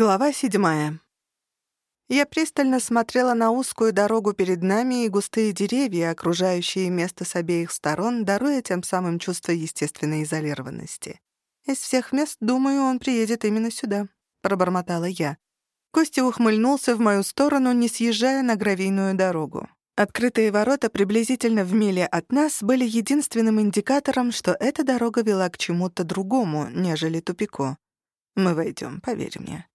Глава седьмая. Я пристально смотрела на узкую дорогу перед нами и густые деревья, окружающие место с обеих сторон, даруя тем самым чувство естественной изолированности. «Из всех мест, думаю, он приедет именно сюда», — пробормотала я. Костя ухмыльнулся в мою сторону, не съезжая на гравийную дорогу. Открытые ворота приблизительно в миле от нас были единственным индикатором, что эта дорога вела к чему-то другому, нежели тупику. Мы войдем, поверь мне.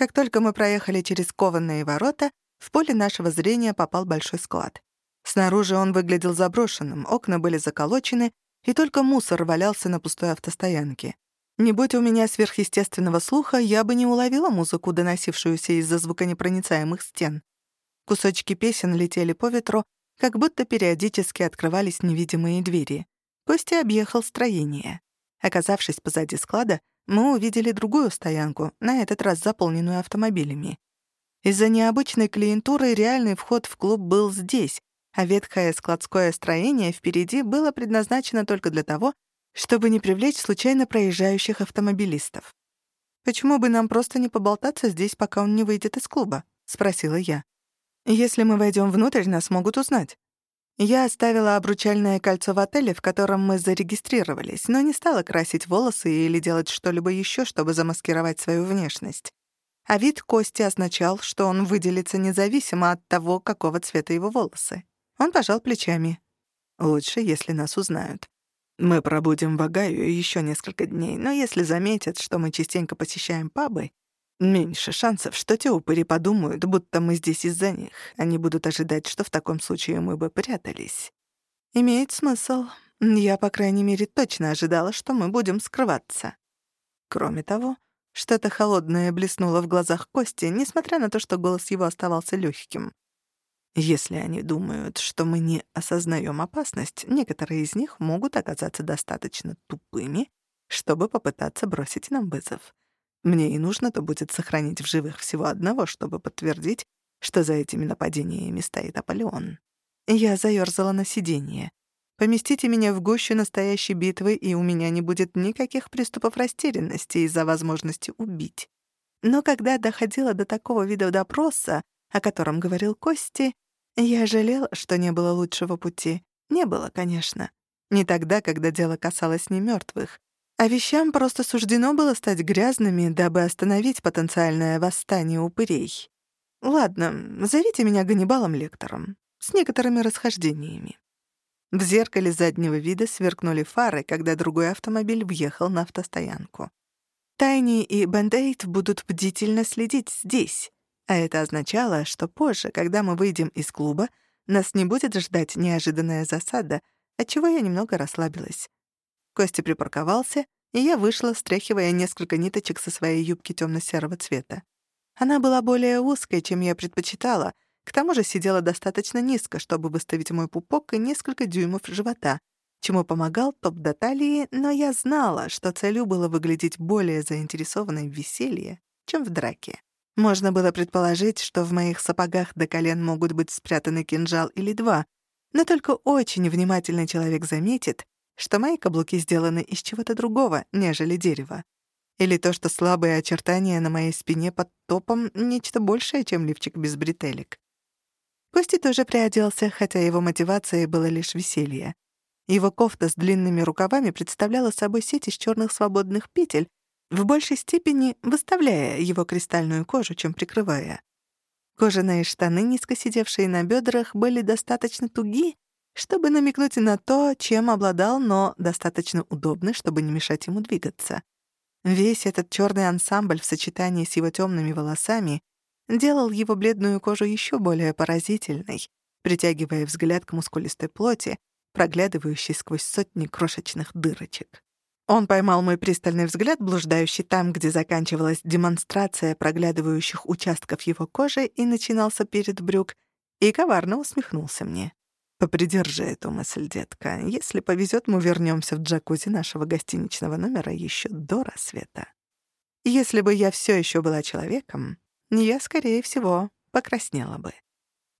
Как только мы проехали через кованные ворота, в поле нашего зрения попал большой склад. Снаружи он выглядел заброшенным, окна были заколочены, и только мусор валялся на пустой автостоянке. Не будь у меня сверхъестественного слуха, я бы не уловила музыку, доносившуюся из-за звуконепроницаемых стен. Кусочки песен летели по ветру, как будто периодически открывались невидимые двери. Костя объехал строение. Оказавшись позади склада, мы увидели другую стоянку, на этот раз заполненную автомобилями. Из-за необычной клиентуры реальный вход в клуб был здесь, а ветхое складское строение впереди было предназначено только для того, чтобы не привлечь случайно проезжающих автомобилистов. «Почему бы нам просто не поболтаться здесь, пока он не выйдет из клуба?» — спросила я. «Если мы войдем внутрь, нас могут узнать». Я оставила обручальное кольцо в отеле, в котором мы зарегистрировались, но не стала красить волосы или делать что-либо еще, чтобы замаскировать свою внешность. А вид Кости означал, что он выделится независимо от того, какого цвета его волосы. Он пожал плечами. «Лучше, если нас узнают. Мы пробудем в Огайо еще несколько дней, но если заметят, что мы частенько посещаем пабы, Меньше шансов, что те упыри подумают, будто мы здесь из-за них. Они будут ожидать, что в таком случае мы бы прятались. Имеет смысл. Я, по крайней мере, точно ожидала, что мы будем скрываться. Кроме того, что-то холодное блеснуло в глазах Кости, несмотря на то, что голос его оставался легким. Если они думают, что мы не осознаем опасность, некоторые из них могут оказаться достаточно тупыми, чтобы попытаться бросить нам вызов. Мне и нужно-то будет сохранить в живых всего одного, чтобы подтвердить, что за этими нападениями стоит Аполеон. Я заёрзала на сиденье. Поместите меня в гущу настоящей битвы, и у меня не будет никаких приступов растерянности из-за возможности убить. Но когда доходило до такого вида допроса, о котором говорил Кости, я жалела, что не было лучшего пути. Не было, конечно. Не тогда, когда дело касалось не мёртвых. А вещам просто суждено было стать грязными, дабы остановить потенциальное восстание упырей. Ладно, зовите меня Ганнибалом-лектором, с некоторыми расхождениями. В зеркале заднего вида сверкнули фары, когда другой автомобиль въехал на автостоянку. Тайни и Бэнд-Эйд будут бдительно следить здесь, а это означало, что позже, когда мы выйдем из клуба, нас не будет ждать неожиданная засада, отчего я немного расслабилась. Костя припарковался, и я вышла, стряхивая несколько ниточек со своей юбки темно-серого цвета. Она была более узкой, чем я предпочитала, к тому же сидела достаточно низко, чтобы выставить мой пупок и несколько дюймов живота, чему помогал топ до талии, но я знала, что целью было выглядеть более заинтересованной в веселье, чем в драке. Можно было предположить, что в моих сапогах до колен могут быть спрятаны кинжал или два, но только очень внимательный человек заметит, что мои каблуки сделаны из чего-то другого, нежели дерева. Или то, что слабые очертания на моей спине под топом — нечто большее, чем лифчик без бретелек. Кости тоже приоделся, хотя его мотивацией было лишь веселье. Его кофта с длинными рукавами представляла собой сеть из черных свободных петель, в большей степени выставляя его кристальную кожу, чем прикрывая. Кожаные штаны, низко сидевшие на бедрах, были достаточно туги, чтобы намекнуть на то, чем обладал, но достаточно удобный, чтобы не мешать ему двигаться. Весь этот черный ансамбль в сочетании с его темными волосами делал его бледную кожу еще более поразительной, притягивая взгляд к мускулистой плоти, проглядывающей сквозь сотни крошечных дырочек. Он поймал мой пристальный взгляд, блуждающий там, где заканчивалась демонстрация проглядывающих участков его кожи и начинался перед брюк, и коварно усмехнулся мне. Попридержи эту мысль, детка. Если повезет, мы вернемся в джакузи нашего гостиничного номера еще до рассвета. Если бы я все еще была человеком, я, скорее всего, покраснела бы.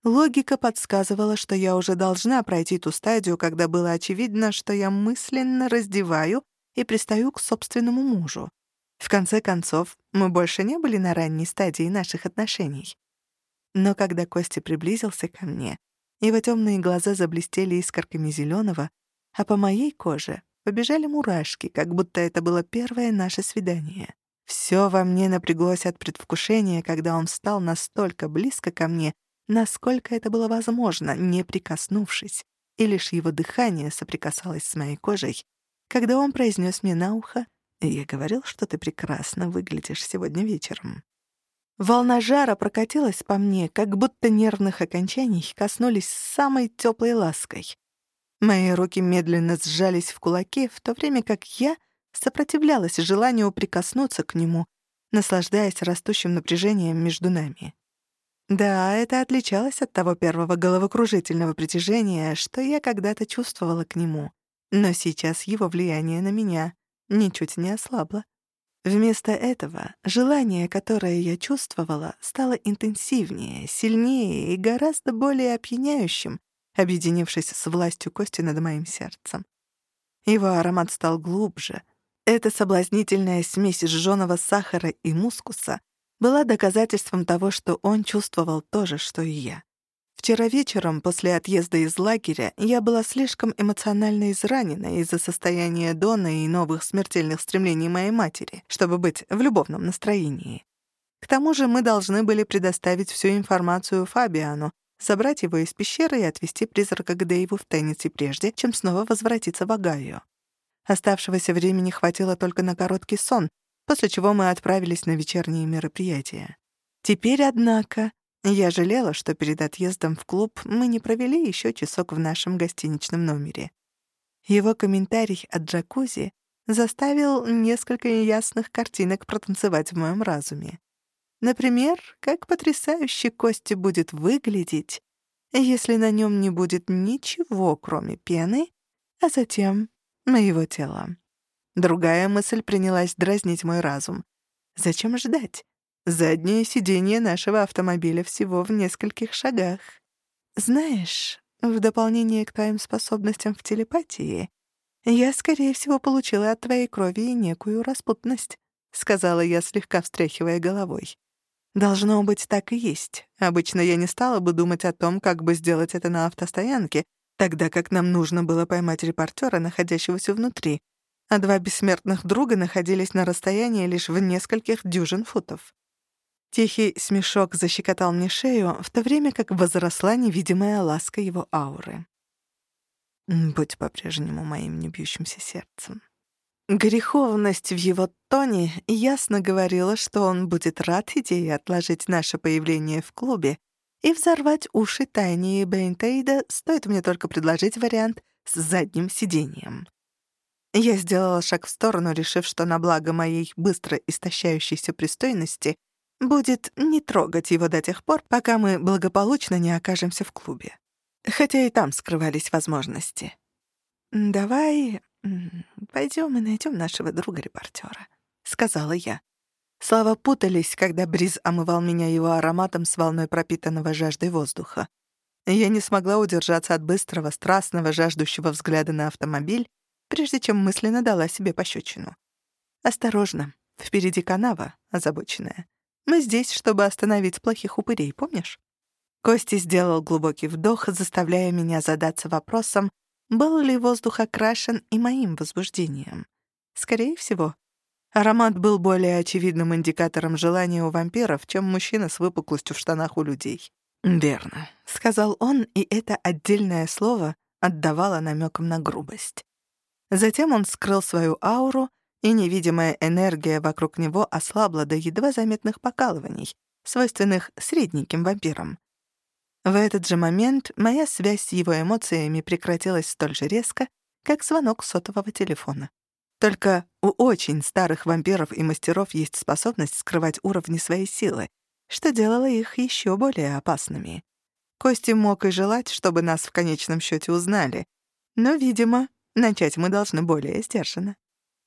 Логика подсказывала, что я уже должна пройти ту стадию, когда было очевидно, что я мысленно раздеваю и пристаю к собственному мужу. В конце концов, мы больше не были на ранней стадии наших отношений. Но когда Костя приблизился ко мне, его темные глаза заблестели искорками зеленого, а по моей коже побежали мурашки, как будто это было первое наше свидание. Все во мне напряглось от предвкушения, когда он встал настолько близко ко мне, насколько это было возможно, не прикоснувшись, и лишь его дыхание соприкасалось с моей кожей, когда он произнес мне на ухо «Я говорил, что ты прекрасно выглядишь сегодня вечером». Волна жара прокатилась по мне, как будто нервных окончаний коснулись самой теплой лаской. Мои руки медленно сжались в кулаки, в то время как я сопротивлялась желанию прикоснуться к нему, наслаждаясь растущим напряжением между нами. Да, это отличалось от того первого головокружительного притяжения, что я когда-то чувствовала к нему, но сейчас его влияние на меня ничуть не ослабло. Вместо этого желание, которое я чувствовала, стало интенсивнее, сильнее и гораздо более опьяняющим, объединившись с властью Кости над моим сердцем. Его аромат стал глубже. Эта соблазнительная смесь жжёного сахара и мускуса была доказательством того, что он чувствовал то же, что и я. Вчера вечером, после отъезда из лагеря, я была слишком эмоционально изранена из-за состояния Дона и новых смертельных стремлений моей матери, чтобы быть в любовном настроении. К тому же мы должны были предоставить всю информацию Фабиану, собрать его из пещеры и отвезти призрака к Дэйву в Теннесси прежде, чем снова возвратиться в Огайо. Оставшегося времени хватило только на короткий сон, после чего мы отправились на вечерние мероприятия. Теперь, однако, я жалела, что перед отъездом в клуб мы не провели еще часок в нашем гостиничном номере. Его комментарий о джакузи заставил несколько ясных картинок протанцевать в моем разуме. Например, как потрясающе Кости будет выглядеть, если на нем не будет ничего, кроме пены, а затем моего тела. Другая мысль принялась дразнить мой разум. Зачем ждать? Заднее сиденье нашего автомобиля всего в нескольких шагах. Знаешь, в дополнение к твоим способностям в телепатии, я, скорее всего, получила от твоей крови некую распутность, сказала я, слегка встряхивая головой. Должно быть, так и есть. Обычно я не стала бы думать о том, как бы сделать это на автостоянке, тогда как нам нужно было поймать репортера, находящегося внутри, а два бессмертных друга находились на расстоянии лишь в нескольких дюжин футов. Тихий смешок защекотал мне шею, в то время как возросла невидимая ласка его ауры. «Будь по-прежнему моим небьющимся сердцем». Греховность в его тоне ясно говорила, что он будет рад идее отложить наше появление в клубе и взорвать уши Тайни и Бейнтейда, стоит мне только предложить вариант с задним сиденьем. Я сделала шаг в сторону, решив, что на благо моей быстро истощающейся пристойности — будет не трогать его до тех пор, пока мы благополучно не окажемся в клубе. Хотя и там скрывались возможности. «Давай пойдем и найдем нашего друга-репортера», — сказала я. Слова путались, когда Бриз омывал меня его ароматом с волной пропитанного жаждой воздуха. Я не смогла удержаться от быстрого, страстного, жаждущего взгляда на автомобиль, прежде чем мысленно дала себе пощечину. «Осторожно, впереди канава, озабоченная. Мы здесь, чтобы остановить плохих упырей, помнишь?» Кости сделал глубокий вдох, заставляя меня задаться вопросом, был ли воздух окрашен и моим возбуждением. Скорее всего. Аромат был более очевидным индикатором желания у вампиров, чем мужчина с выпуклостью в штанах у людей. «Верно», — сказал он, и это отдельное слово отдавало намеком на грубость. Затем он скрыл свою ауру — и невидимая энергия вокруг него ослабла до едва заметных покалываний, свойственных средненьким вампирам. В этот же момент моя связь с его эмоциями прекратилась столь же резко, как звонок сотового телефона. Только у очень старых вампиров и мастеров есть способность скрывать уровни своей силы, что делало их еще более опасными. Кости мог и желать, чтобы нас в конечном счете узнали, но, видимо, начать мы должны более сдержанно.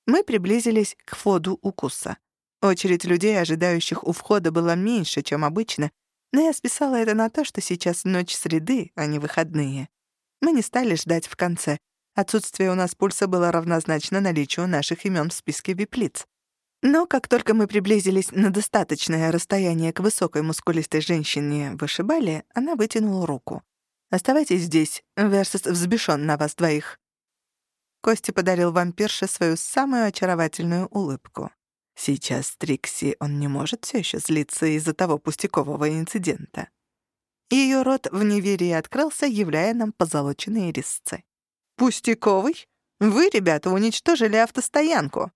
Мы приблизились к входу укуса. Очередь людей, ожидающих у входа, была меньше, чем обычно, но я списала это на то, что сейчас ночь среды, а не выходные. Мы не стали ждать в конце. Отсутствие у нас пульса было равнозначно наличию наших имен в списке виплиц. Но как только мы приблизились на достаточное расстояние к высокой мускулистой женщине вышибали, она вытянула руку. «Оставайтесь здесь, Версус взбешён на вас двоих». Кости подарил вампирше свою самую очаровательную улыбку. Сейчас Трикси он не может все еще злиться из-за того пустякового инцидента. Ее рот в неверии открылся, являя нам позолоченные резцы. «Пустяковый? Вы, ребята, уничтожили автостоянку!»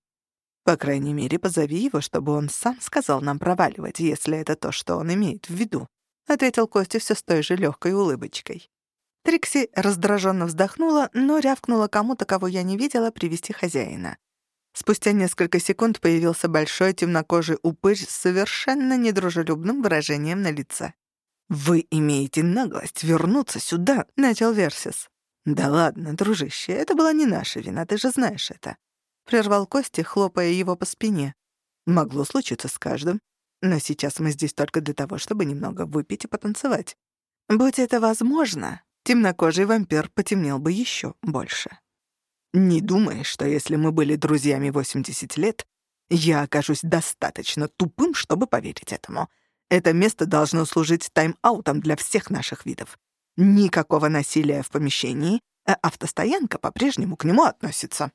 «По крайней мере, позови его, чтобы он сам сказал нам проваливать, если это то, что он имеет в виду», — ответил Костя все с той же легкой улыбочкой. Трикси раздраженно вздохнула, но рявкнула кому-то, кого я не видела, привести хозяина. Спустя несколько секунд появился большой темнокожий упырь с совершенно недружелюбным выражением на лице. «Вы имеете наглость вернуться сюда», — начал Версис. «Да ладно, дружище, это была не наша вина, ты же знаешь это», — прервал Кости, хлопая его по спине. «Могло случиться с каждым, но сейчас мы здесь только для того, чтобы немного выпить и потанцевать. Будь это возможно, темнокожий вампир потемнел бы еще больше. Не думай, что если мы были друзьями 80 лет, я окажусь достаточно тупым, чтобы поверить этому. Это место должно служить тайм-аутом для всех наших видов. Никакого насилия в помещении, а автостоянка по-прежнему к нему относится.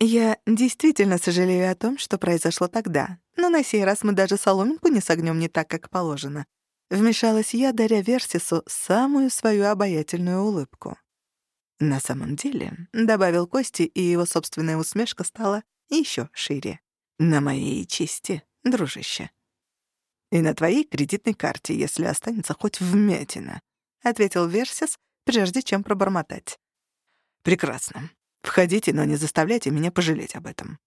Я действительно сожалею о том, что произошло тогда, но на сей раз мы даже соломинку не согнем не так, как положено. Вмешалась я, даря Версису самую свою обаятельную улыбку. «На самом деле», — добавил Кости, и его собственная усмешка стала еще шире. «На моей чести, дружище». «И на твоей кредитной карте, если останется хоть вмятина», — ответил Версис, прежде чем пробормотать. «Прекрасно. Входите, но не заставляйте меня пожалеть об этом.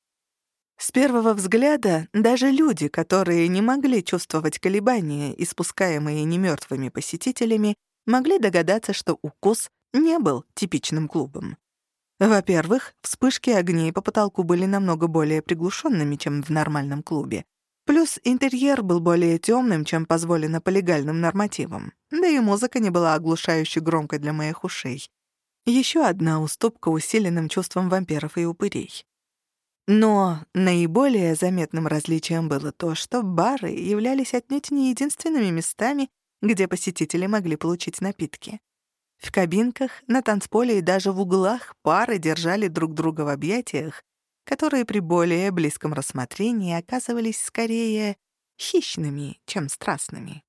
С первого взгляда даже люди, которые не могли чувствовать колебания, испускаемые немёртвыми посетителями, могли догадаться, что укус не был типичным клубом. Во-первых, вспышки огней по потолку были намного более приглушенными, чем в нормальном клубе. Плюс интерьер был более темным, чем позволено по легальным нормативам. Да и музыка не была оглушающе громкой для моих ушей. Еще одна уступка усиленным чувствам вампиров и упырей. Но наиболее заметным различием было то, что бары являлись отнюдь не единственными местами, где посетители могли получить напитки. В кабинках, на танцполе и даже в углах пары держали друг друга в объятиях, которые при более близком рассмотрении оказывались скорее хищными, чем страстными.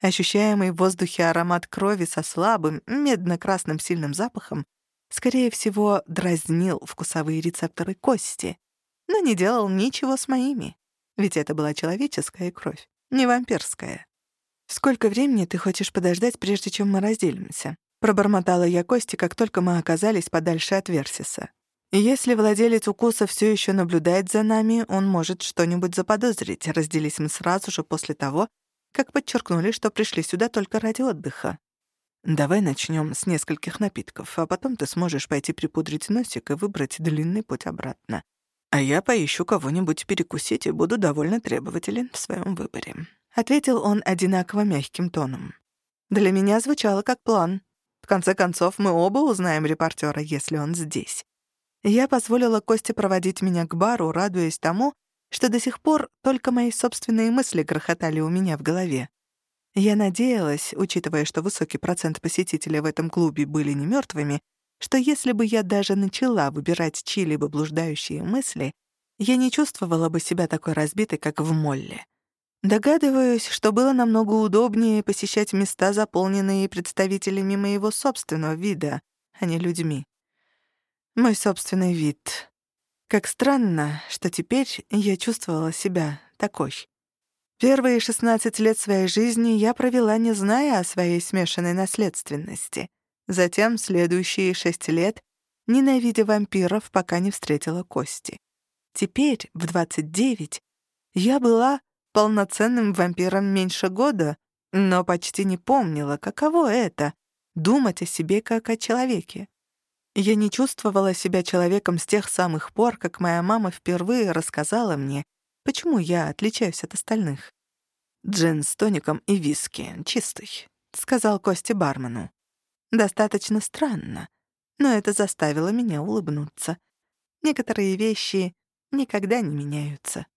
Ощущаемый в воздухе аромат крови со слабым, медно-красным сильным запахом скорее всего, дразнил вкусовые рецепторы кости, но не делал ничего с моими. Ведь это была человеческая кровь, не вампирская. «Сколько времени ты хочешь подождать, прежде чем мы разделимся?» Пробормотала я Кости, как только мы оказались подальше от Версиса. «Если владелец укуса все еще наблюдает за нами, он может что-нибудь заподозрить. Разделись мы сразу же после того, как подчеркнули, что пришли сюда только ради отдыха. Давай начнем с нескольких напитков, а потом ты сможешь пойти припудрить носик и выбрать длинный путь обратно. А я поищу кого-нибудь перекусить и буду довольно требователен в своем выборе», — ответил он одинаково мягким тоном. «Для меня звучало как план. В конце концов, мы оба узнаем репортера, если он здесь». Я позволила Косте проводить меня к бару, радуясь тому, что до сих пор только мои собственные мысли грохотали у меня в голове. Я надеялась, учитывая, что высокий процент посетителей в этом клубе были не мертвыми, что если бы я даже начала выбирать чьи-либо блуждающие мысли, я не чувствовала бы себя такой разбитой, как в Молле. Догадываюсь, что было намного удобнее посещать места, заполненные представителями моего собственного вида, а не людьми. Мой собственный вид. Как странно, что теперь я чувствовала себя такой. Первые 16 лет своей жизни я провела, не зная о своей смешанной наследственности. Затем следующие 6 лет, ненавидя вампиров, пока не встретила Кости. Теперь, в 29, я была полноценным вампиром меньше года, но почти не помнила, каково это — думать о себе как о человеке. Я не чувствовала себя человеком с тех самых пор, как моя мама впервые рассказала мне, Почему я отличаюсь от остальных? Джин с тоником и виски, чистый, сказал Кости бармену. Достаточно странно, но это заставило меня улыбнуться. Некоторые вещи никогда не меняются.